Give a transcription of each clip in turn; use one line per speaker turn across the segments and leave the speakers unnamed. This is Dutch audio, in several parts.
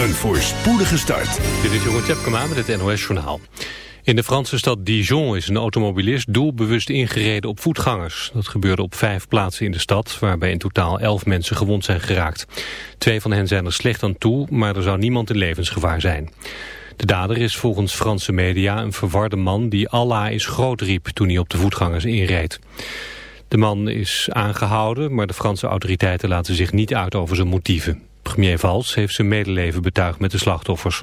Een voorspoedige start.
Dit is Jeroen Tjepkema met het NOS Journaal. In de Franse stad Dijon is een automobilist doelbewust ingereden op voetgangers. Dat gebeurde op vijf plaatsen in de stad, waarbij in totaal elf mensen gewond zijn geraakt. Twee van hen zijn er slecht aan toe, maar er zou niemand in levensgevaar zijn. De dader is volgens Franse media een verwarde man die Allah is groot riep toen hij op de voetgangers inreed. De man is aangehouden, maar de Franse autoriteiten laten zich niet uit over zijn motieven. Premier Valls heeft zijn medeleven betuigd met de slachtoffers.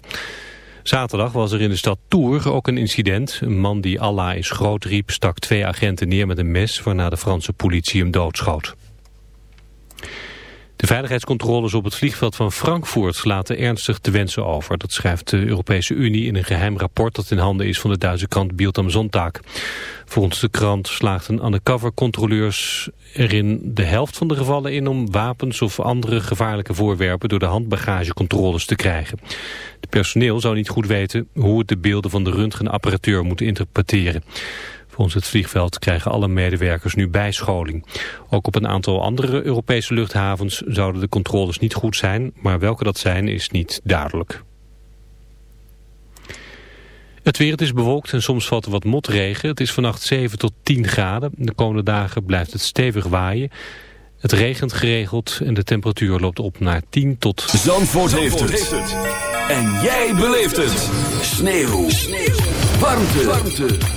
Zaterdag was er in de stad Tours ook een incident. Een man die Allah is groot riep stak twee agenten neer met een mes... waarna de Franse politie hem doodschoot. De veiligheidscontroles op het vliegveld van Frankfurt laten ernstig te wensen over. Dat schrijft de Europese Unie in een geheim rapport dat in handen is van de Duitse krant Bild am Sonntag. Volgens de krant slaagden undercover controleurs erin de helft van de gevallen in om wapens of andere gevaarlijke voorwerpen door de handbagagecontroles te krijgen. Het personeel zou niet goed weten hoe het de beelden van de röntgenapparatuur moet interpreteren. Volgens het vliegveld krijgen alle medewerkers nu bijscholing. Ook op een aantal andere Europese luchthavens zouden de controles niet goed zijn, maar welke dat zijn is niet duidelijk. Het weer, het is bewolkt en soms valt er wat motregen. Het is vannacht 7 tot 10 graden. De komende dagen blijft het stevig waaien. Het regent geregeld en de temperatuur loopt op naar 10 tot...
Zandvoort, heeft, het. En jij beleeft het. Sneeuw. Sneeuw. Warmte. Warmte.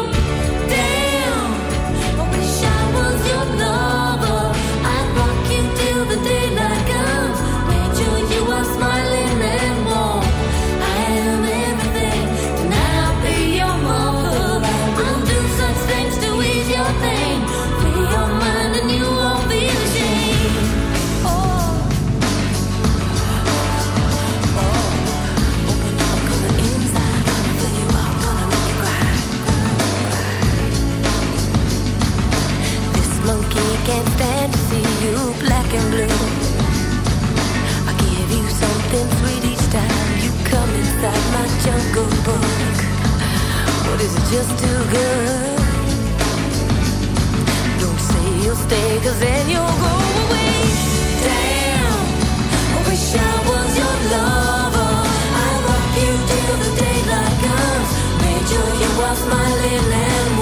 jungle book? Or is it just too good? Don't say you'll stay, cause then you'll go away. Damn, I wish I was your lover. I love you till the daylight comes. Made sure you are smiling and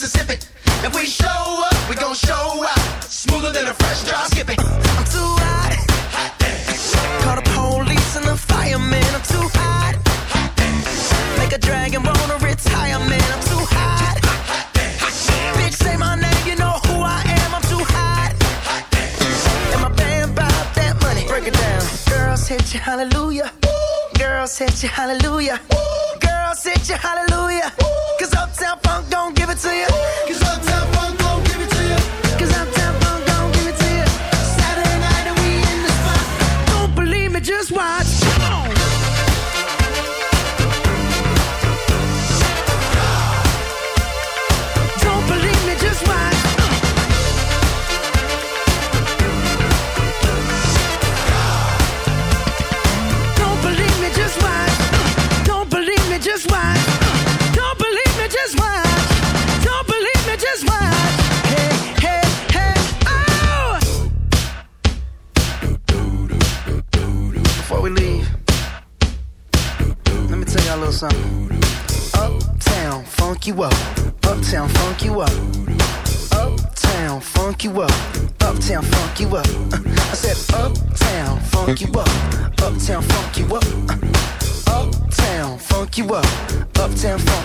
Mississippi. If we show up, we gon' show out. Smoother than a fresh drop. Skip it.
I'm too hot. Hot damn. Call the police and the firemen. I'm too hot. Hot damn. Make a dragon run a retirement. I'm too hot. Hot damn. Bitch, say my name, you know who I am. I'm too hot. Hot damn. And my that money. Break it down. Girls hit you, hallelujah. Ooh. Girls hit you, hallelujah. Ooh. Girls hit you, hallelujah. Ooh.
Cause uptown funk you
up. Uptown funk you up. Uh, uptown funk you up. Uptown funk.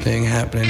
thing happening.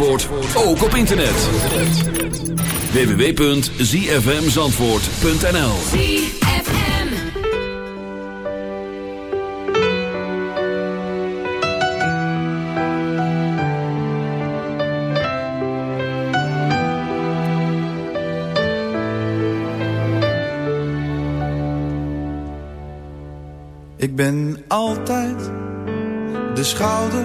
Zandvoort, ook op internet. www.zfmzandvoort.nl
Ik ben altijd de schouder,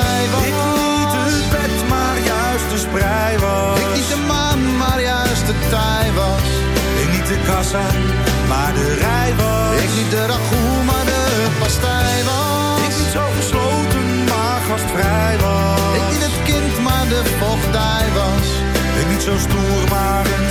de sprei was. Ik niet de maan, maar juist de tij was. Ik niet de kassa, maar de rij was. Ik niet de ragout, maar de pastij was. Ik niet zo gesloten, maar gastvrij was. Ik niet het kind, maar de vochtdij was. Ik niet zo stoer, maar een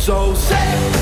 So say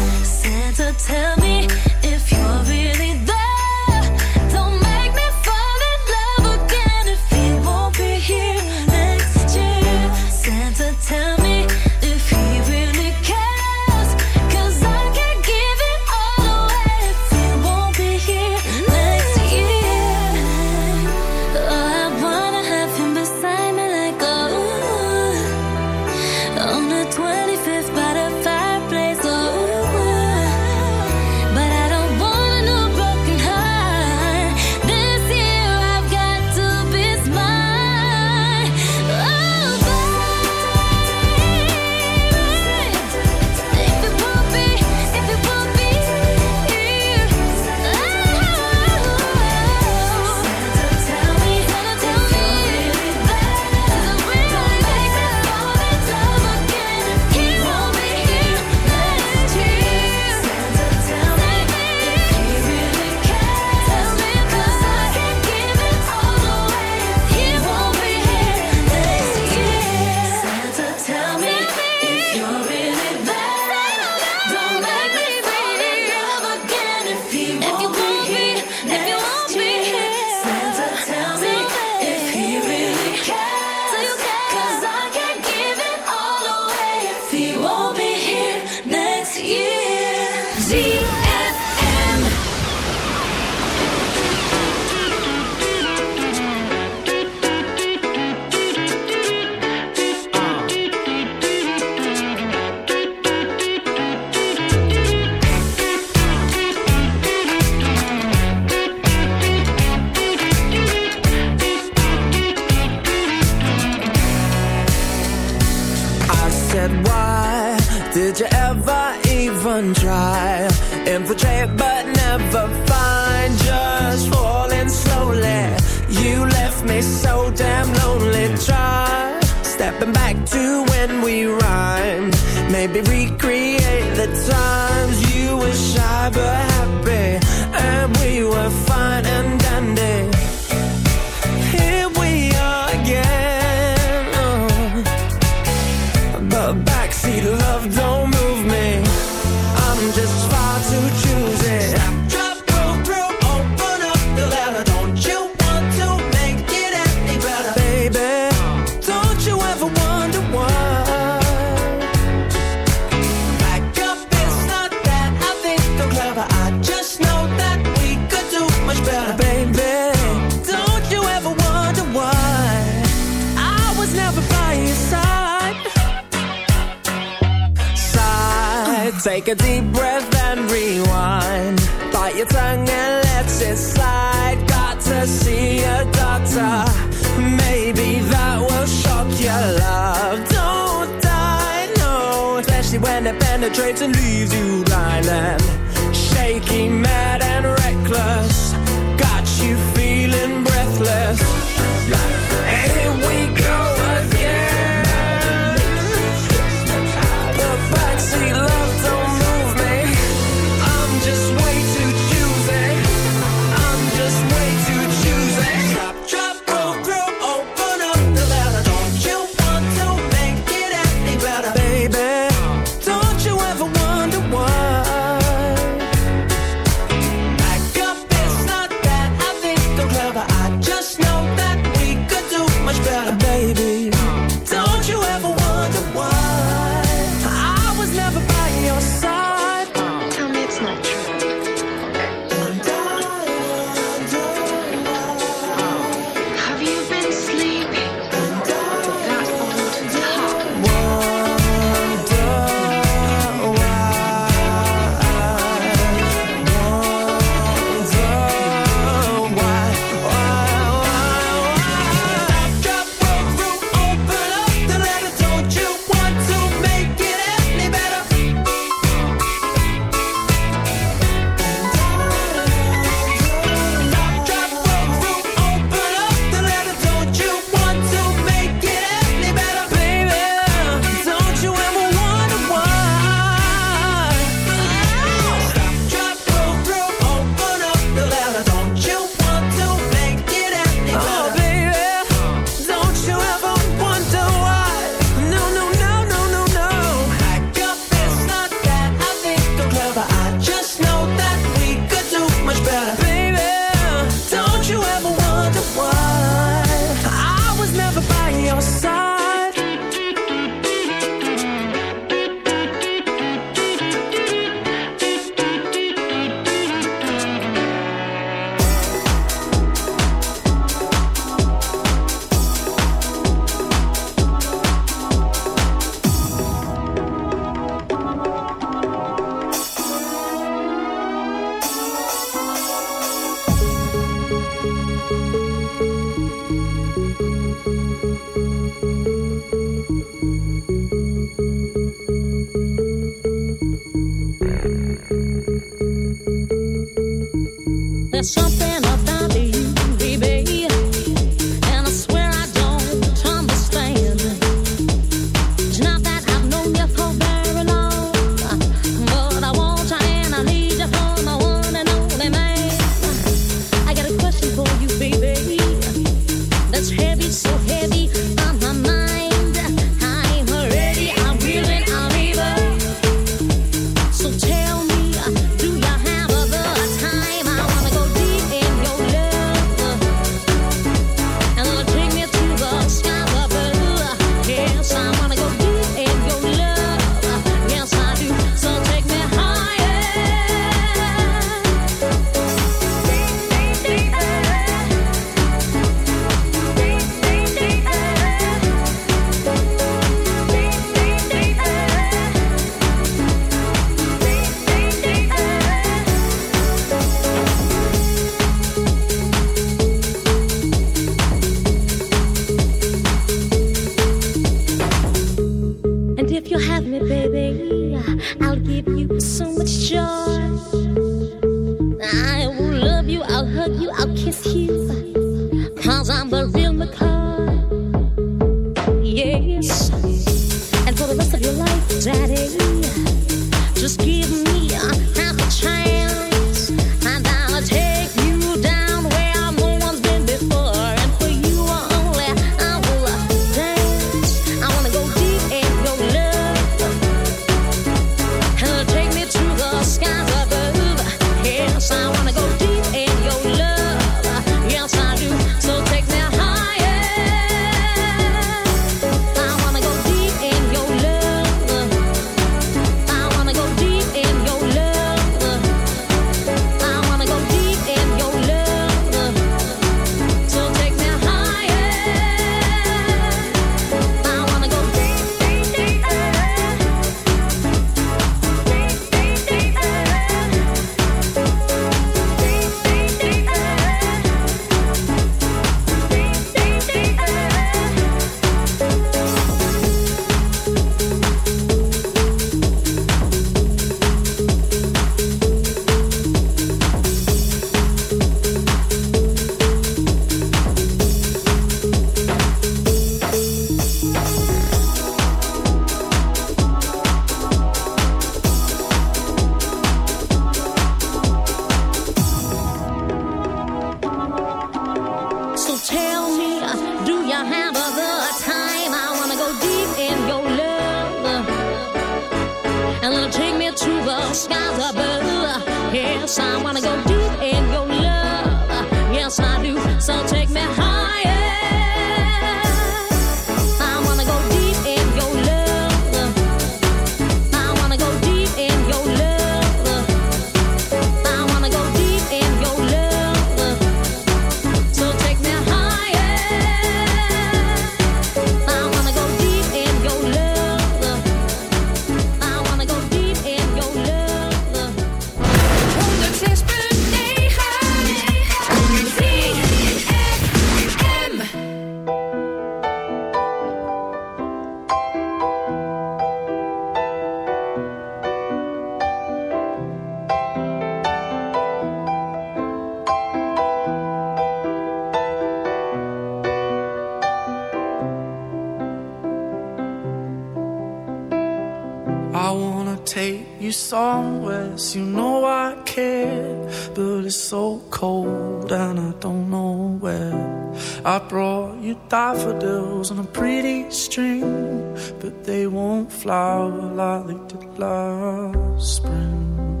but
they won't flower like they did last spring.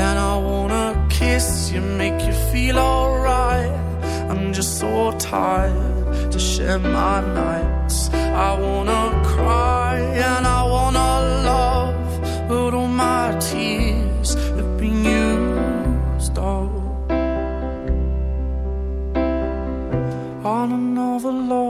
And I wanna kiss you, make you feel alright. I'm just so tired to share my nights. I wanna cry and I wanna love, but all my tears have been used up. on another love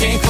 can't